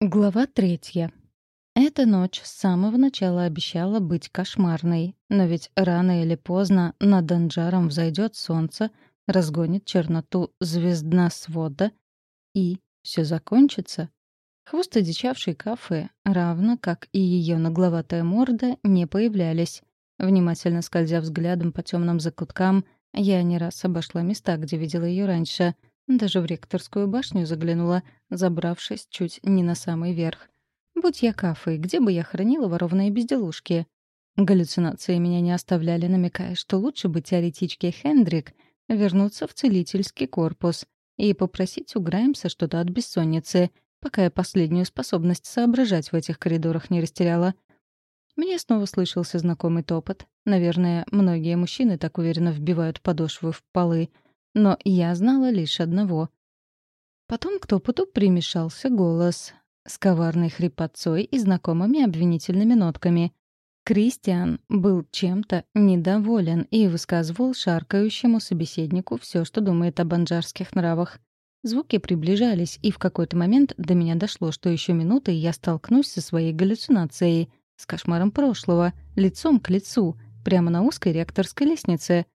Глава третья. Эта ночь с самого начала обещала быть кошмарной, но ведь рано или поздно над Данджаром взойдет солнце, разгонит черноту звездносвода, и все закончится. Хвост одичавшей кафе, равно как и ее нагловатая морда, не появлялись. Внимательно скользя взглядом по темным закуткам, я не раз обошла места, где видела ее раньше — даже в ректорскую башню заглянула, забравшись чуть не на самый верх. Будь я кафой, где бы я хранила ворованные безделушки? Галлюцинации меня не оставляли, намекая, что лучше бы теоретичке Хендрик вернуться в целительский корпус и попросить у Граймса что-то от бессонницы, пока я последнюю способность соображать в этих коридорах не растеряла. Мне снова слышался знакомый топот. Наверное, многие мужчины так уверенно вбивают подошвы в полы — но я знала лишь одного. Потом к топоту примешался голос с коварной хрипотцой и знакомыми обвинительными нотками. Кристиан был чем-то недоволен и высказывал шаркающему собеседнику все, что думает о банджарских нравах. Звуки приближались, и в какой-то момент до меня дошло, что еще минуты, я столкнусь со своей галлюцинацией, с кошмаром прошлого, лицом к лицу, прямо на узкой ректорской лестнице —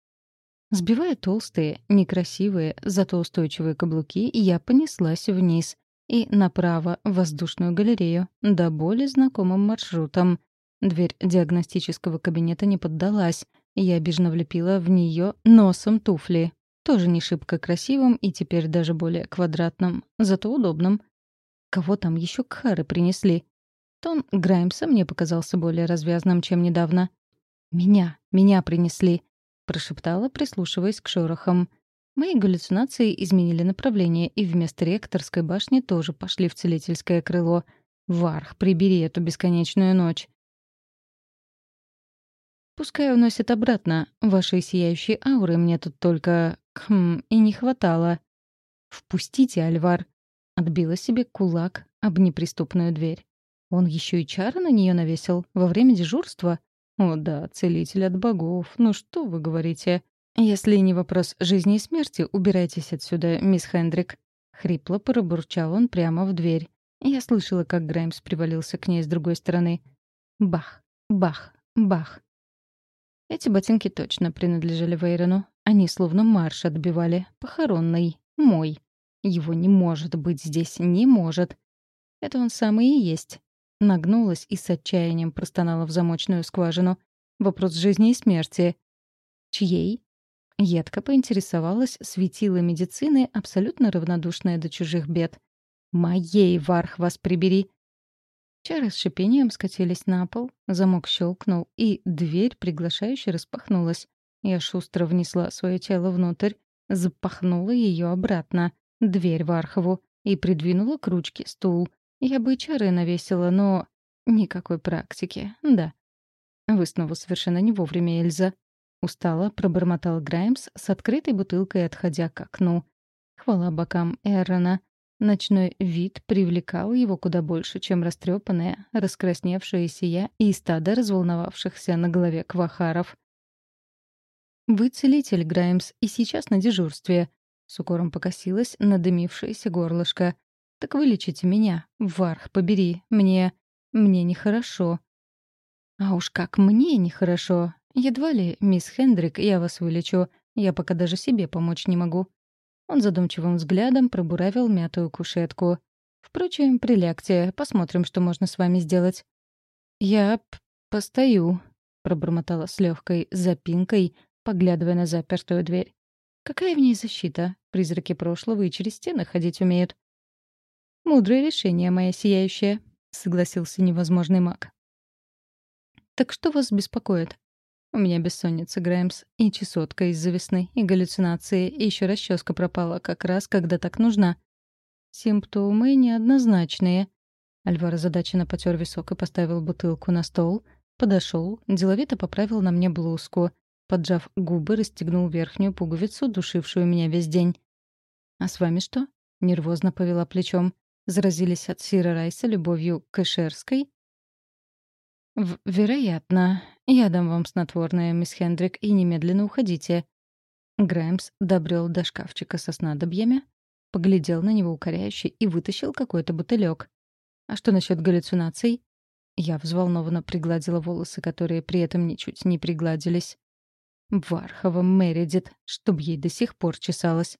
Сбивая толстые, некрасивые, зато устойчивые каблуки, я понеслась вниз и направо в воздушную галерею, до боли знакомым маршрутом. Дверь диагностического кабинета не поддалась, я обиженно влепила в нее носом туфли. Тоже не шибко красивым и теперь даже более квадратным, зато удобным. Кого там еще к Хары принесли? Тон Граймса мне показался более развязным, чем недавно. «Меня, меня принесли», прошептала, прислушиваясь к шорохам. Мои галлюцинации изменили направление, и вместо ректорской башни тоже пошли в целительское крыло. «Варх, прибери эту бесконечную ночь!» «Пускай уносит обратно. Вашей сияющей ауры мне тут только... Хм, и не хватало». «Впустите, Альвар!» — отбила себе кулак об неприступную дверь. Он еще и чары на нее навесил во время дежурства. «О да, целитель от богов. Ну что вы говорите? Если не вопрос жизни и смерти, убирайтесь отсюда, мисс Хендрик». Хрипло пробурчал он прямо в дверь. Я слышала, как Граймс привалился к ней с другой стороны. Бах, бах, бах. Эти ботинки точно принадлежали Вейрону. Они словно марш отбивали. Похоронный. Мой. Его не может быть здесь. Не может. Это он самый и есть. Нагнулась и с отчаянием простонала в замочную скважину. Вопрос жизни и смерти. Чьей? Едко поинтересовалась светила медицины, абсолютно равнодушная до чужих бед. «Моей, Варх, вас прибери!» Чары с шипением скатились на пол, замок щелкнул, и дверь приглашающе распахнулась. Я шустро внесла свое тело внутрь, запахнула ее обратно, дверь Вархову, и придвинула к ручке стул. Я бы чары навесила, но... Никакой практики, да. Вы снова совершенно не вовремя, Эльза. Устала, пробормотал Граймс с открытой бутылкой, отходя к окну. Хвала бокам Эррона. Ночной вид привлекал его куда больше, чем растрепанная, раскрасневшаяся я и стадо разволновавшихся на голове квахаров. «Вы целитель, Граймс, и сейчас на дежурстве», — с укором покосилась надымившееся горлышко. Так вылечите меня, Варх, побери. Мне... мне нехорошо. А уж как мне нехорошо. Едва ли, мисс Хендрик, я вас вылечу. Я пока даже себе помочь не могу. Он задумчивым взглядом пробуравил мятую кушетку. Впрочем, прилягте, посмотрим, что можно с вами сделать. Я постою, пробормотала с легкой запинкой, поглядывая на запертую дверь. Какая в ней защита? Призраки прошлого и через стены ходить умеют. «Мудрое решение, моя сияющая», — согласился невозможный маг. «Так что вас беспокоит?» «У меня бессонница, Граймс, и чесотка из-за весны, и галлюцинации, и еще расческа пропала как раз, когда так нужна». «Симптомы неоднозначные». Альвар озадаченно потер висок и поставил бутылку на стол, подошел, деловито поправил на мне блузку, поджав губы, расстегнул верхнюю пуговицу, душившую меня весь день. «А с вами что?» — нервозно повела плечом заразились от Сира Райса любовью к Эшерской? В «Вероятно. Я дам вам снотворное, мисс Хендрик, и немедленно уходите». Граймс добрел до шкафчика со снадобьями, поглядел на него укоряюще и вытащил какой-то бутылек. А что насчет галлюцинаций? Я взволнованно пригладила волосы, которые при этом ничуть не пригладились. Вархова Мередит, чтоб ей до сих пор чесалась.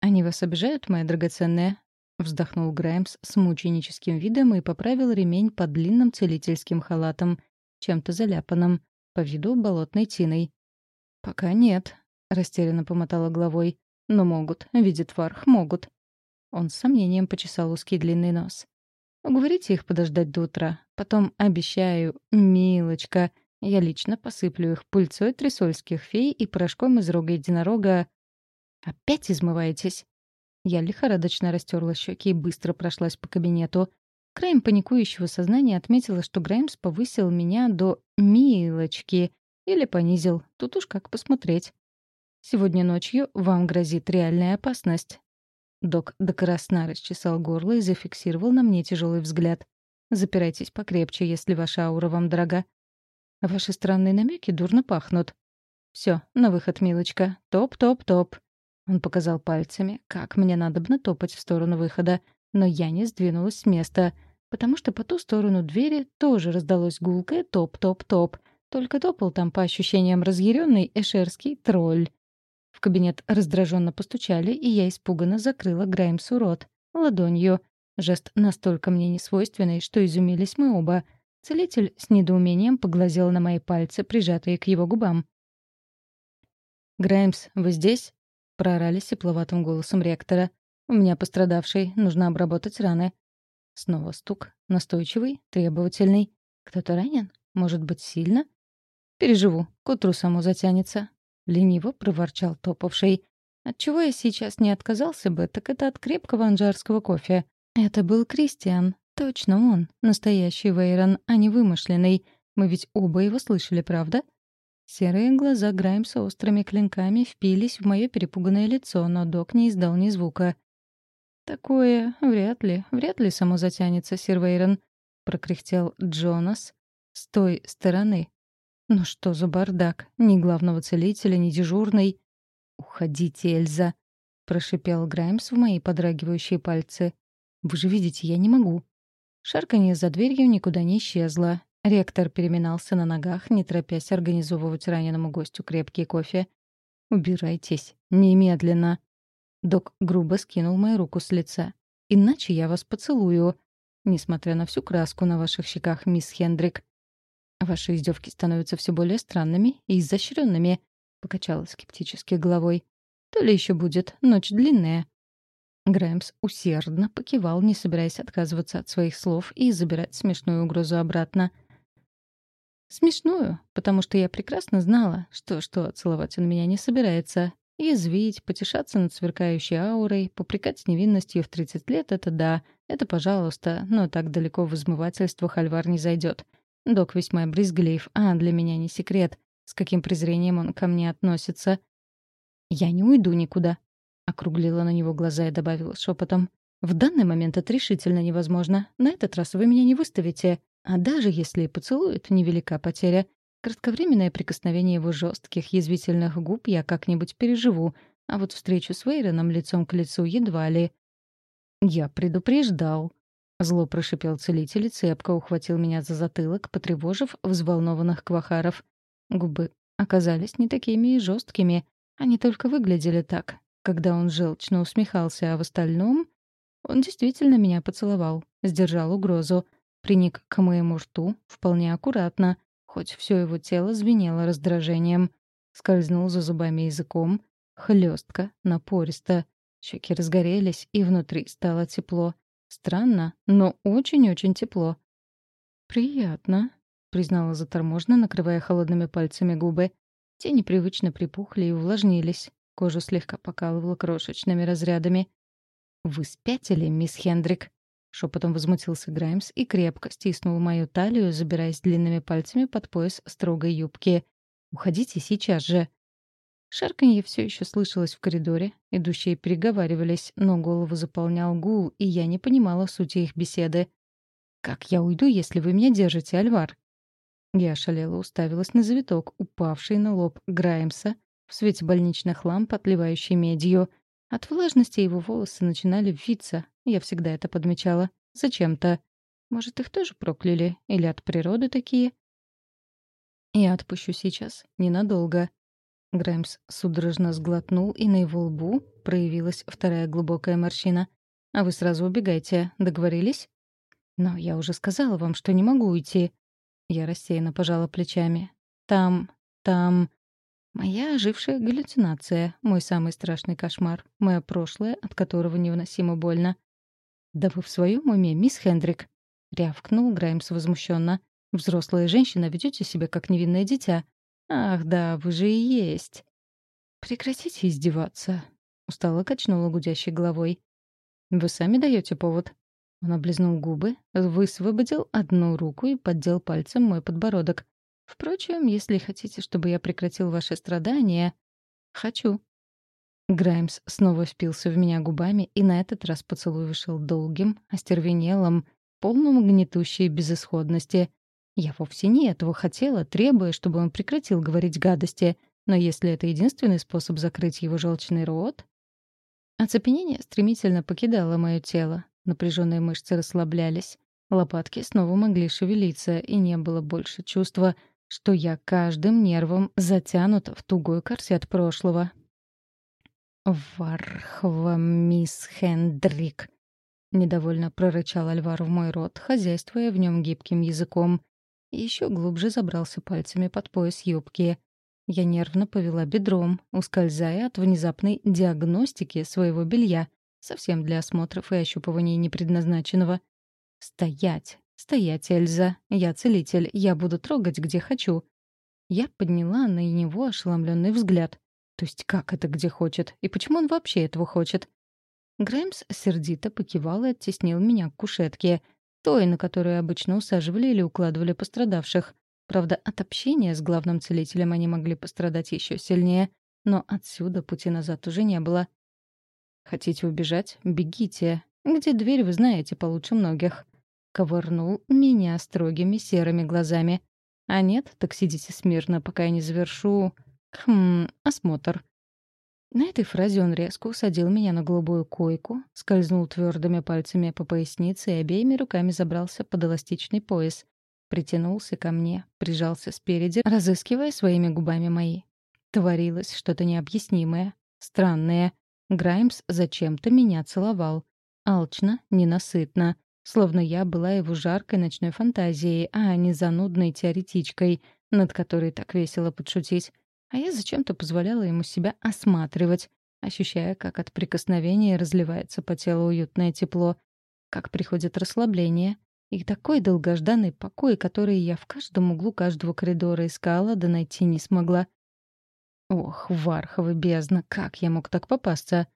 «Они вас обижают, моя драгоценная?» Вздохнул Граймс с мученическим видом и поправил ремень под длинным целительским халатом, чем-то заляпанным, по виду болотной тиной. «Пока нет», — растерянно помотала головой. «Но могут, видит Варх, могут». Он с сомнением почесал узкий длинный нос. «Уговорите их подождать до утра. Потом, обещаю, милочка, я лично посыплю их пыльцой трясольских фей и порошком из рога единорога. Опять измываетесь? Я лихорадочно растерла щеки и быстро прошлась по кабинету. Краем паникующего сознания отметила, что Граймс повысил меня до «милочки» или понизил. Тут уж как посмотреть. Сегодня ночью вам грозит реальная опасность. Док до красна расчесал горло и зафиксировал на мне тяжелый взгляд. Запирайтесь покрепче, если ваша аура вам дорога. Ваши странные намеки дурно пахнут. Все, на выход, милочка. Топ-топ-топ. Он показал пальцами, как мне надобно топать в сторону выхода, но я не сдвинулась с места, потому что по ту сторону двери тоже раздалось гулкое топ-топ-топ. Только топал там, по ощущениям, разъяренный эшерский тролль. В кабинет раздраженно постучали, и я испуганно закрыла Граймсу рот. Ладонью. Жест настолько мне несвойственный, что изумились мы оба — Целитель с недоумением поглазел на мои пальцы, прижатые к его губам. «Граймс, вы здесь?» — проорали сепловатым голосом ректора. «У меня пострадавший, нужно обработать раны». Снова стук, настойчивый, требовательный. «Кто-то ранен? Может быть, сильно?» «Переживу, к утру само затянется», — лениво проворчал топавший. Отчего я сейчас не отказался бы, так это от крепкого анжарского кофе. Это был Кристиан, Точно он, настоящий Вейрон, а не вымышленный. Мы ведь оба его слышали, правда? Серые глаза Граймса острыми клинками впились в мое перепуганное лицо, но док не издал ни звука. «Такое вряд ли, вряд ли само затянется, сир Вейрон», — прокряхтел Джонас с той стороны. «Ну что за бардак? Ни главного целителя, ни дежурной». «Уходите, Эльза», — прошипел Граймс в мои подрагивающие пальцы. «Вы же видите, я не могу». Шарканье за дверью никуда не исчезло. Ректор переминался на ногах, не торопясь организовывать раненому гостю крепкий кофе. «Убирайтесь. Немедленно». Док грубо скинул мою руку с лица. «Иначе я вас поцелую, несмотря на всю краску на ваших щеках, мисс Хендрик. Ваши издевки становятся все более странными и изощренными», — покачала скептически головой. «То ли еще будет ночь длинная». Грэмс усердно покивал, не собираясь отказываться от своих слов и забирать смешную угрозу обратно. Смешную, потому что я прекрасно знала, что что целовать он меня не собирается. Язвить, потешаться над сверкающей аурой, попрекать невинностью в 30 лет — это да, это пожалуйста, но так далеко в измывательство Хальвар не зайдет. Док весьма брезглив, а для меня не секрет, с каким презрением он ко мне относится. «Я не уйду никуда», Округлила на него глаза и добавила шепотом. «В данный момент это решительно невозможно. На этот раз вы меня не выставите. А даже если и поцелует, невелика потеря. Кратковременное прикосновение его жестких, язвительных губ я как-нибудь переживу, а вот встречу с Вейроном лицом к лицу едва ли. «Я предупреждал», — зло прошипел целитель и цепко ухватил меня за затылок, потревожив взволнованных квахаров. Губы оказались не такими и жесткими, они только выглядели так, когда он желчно усмехался, а в остальном... Он действительно меня поцеловал, сдержал угрозу, приник к моему рту вполне аккуратно, хоть все его тело звенело раздражением. Скользнул за зубами языком, хлестко, напористо. Щеки разгорелись, и внутри стало тепло. Странно, но очень-очень тепло. «Приятно», — признала заторможенно, накрывая холодными пальцами губы. Те непривычно припухли и увлажнились. Кожу слегка покалывало крошечными разрядами. «Вы спятили, мисс Хендрик?» Шепотом возмутился Граймс и крепко стиснул мою талию, забираясь длинными пальцами под пояс строгой юбки. «Уходите сейчас же!» Шарканье все еще слышалось в коридоре. Идущие переговаривались, но голову заполнял гул, и я не понимала сути их беседы. «Как я уйду, если вы меня держите, Альвар?» Я шалела уставилась на завиток, упавший на лоб Граймса, в свете больничных ламп, отливающей медью. От влажности его волосы начинали виться. Я всегда это подмечала. Зачем-то. Может, их тоже прокляли? Или от природы такие? Я отпущу сейчас. Ненадолго. Граймс судорожно сглотнул, и на его лбу проявилась вторая глубокая морщина. «А вы сразу убегайте. Договорились?» «Но я уже сказала вам, что не могу уйти». Я рассеянно пожала плечами. «Там... там...» Моя ожившая галлюцинация, мой самый страшный кошмар, мое прошлое, от которого невыносимо больно. «Да вы в своем уме, мисс Хендрик?» — рявкнул Граймс возмущенно. «Взрослая женщина, ведете себя как невинное дитя. Ах, да, вы же и есть». «Прекратите издеваться», — устало качнула гудящей головой. «Вы сами даете повод». Он облизнул губы, высвободил одну руку и поддел пальцем мой подбородок. «Впрочем, если хотите, чтобы я прекратил ваши страдания...» «Хочу», Граймс снова впился в меня губами, и на этот раз поцелуй вышел долгим, остервенелым, полным гнетущей безысходности. Я вовсе не этого хотела, требуя, чтобы он прекратил говорить гадости, но если это единственный способ закрыть его желчный рот... Оцепенение стремительно покидало мое тело, напряженные мышцы расслаблялись, лопатки снова могли шевелиться, и не было больше чувства, что я каждым нервом затянут в тугой корсет прошлого, «Вархва, мисс Хендрик!» — недовольно прорычал Альвар в мой рот, хозяйствуя в нем гибким языком. Еще глубже забрался пальцами под пояс юбки. Я нервно повела бедром, ускользая от внезапной диагностики своего белья, совсем для осмотров и ощупываний непредназначенного. «Стоять! Стоять, Эльза! Я целитель, я буду трогать, где хочу!» Я подняла на него ошеломленный взгляд. То есть как это где хочет? И почему он вообще этого хочет? Граймс сердито покивал и оттеснил меня к кушетке, той, на которую обычно усаживали или укладывали пострадавших. Правда, от общения с главным целителем они могли пострадать еще сильнее, но отсюда пути назад уже не было. «Хотите убежать? Бегите. Где дверь, вы знаете получше многих». Ковырнул меня строгими серыми глазами. «А нет, так сидите смирно, пока я не завершу...» Хм, осмотр. На этой фразе он резко усадил меня на голубую койку, скользнул твердыми пальцами по пояснице и обеими руками забрался под эластичный пояс. Притянулся ко мне, прижался спереди, разыскивая своими губами мои. Творилось что-то необъяснимое, странное. Граймс зачем-то меня целовал. Алчно, ненасытно. Словно я была его жаркой ночной фантазией, а не занудной теоретичкой, над которой так весело подшутить. А я зачем-то позволяла ему себя осматривать, ощущая, как от прикосновения разливается по телу уютное тепло, как приходит расслабление и такой долгожданный покой, который я в каждом углу каждого коридора искала, да найти не смогла. Ох, Вархова бездна, как я мог так попасться?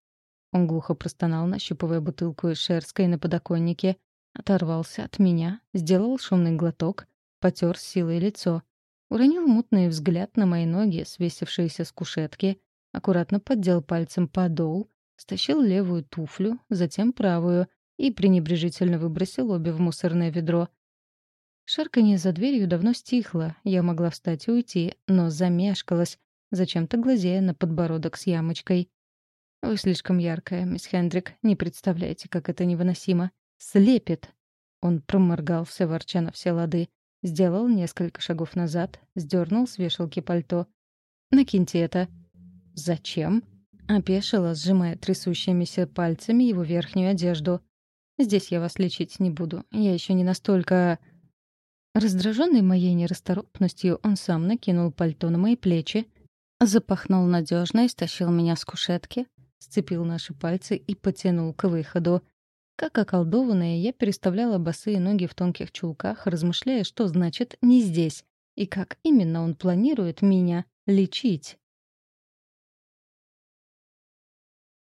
Он глухо простонал, нащупывая бутылку из шерской на подоконнике, оторвался от меня, сделал шумный глоток, потер силой лицо — Уронил мутный взгляд на мои ноги, свесившиеся с кушетки, аккуратно поддел пальцем подол, стащил левую туфлю, затем правую и пренебрежительно выбросил обе в мусорное ведро. Шарканье за дверью давно стихло, я могла встать и уйти, но замешкалась, зачем-то глазея на подбородок с ямочкой. «Вы слишком яркая, мисс Хендрик, не представляете, как это невыносимо. Слепит!» Он проморгался, ворча на все лады. Сделал несколько шагов назад, сдернул с вешалки пальто. «Накиньте это». «Зачем?» Опешила, сжимая трясущимися пальцами его верхнюю одежду. «Здесь я вас лечить не буду. Я еще не настолько...» Раздраженный моей нерасторопностью, он сам накинул пальто на мои плечи, запахнул надежно и стащил меня с кушетки, сцепил наши пальцы и потянул к выходу. Как околдованная, я переставляла босые ноги в тонких чулках, размышляя, что значит «не здесь» и как именно он планирует меня лечить.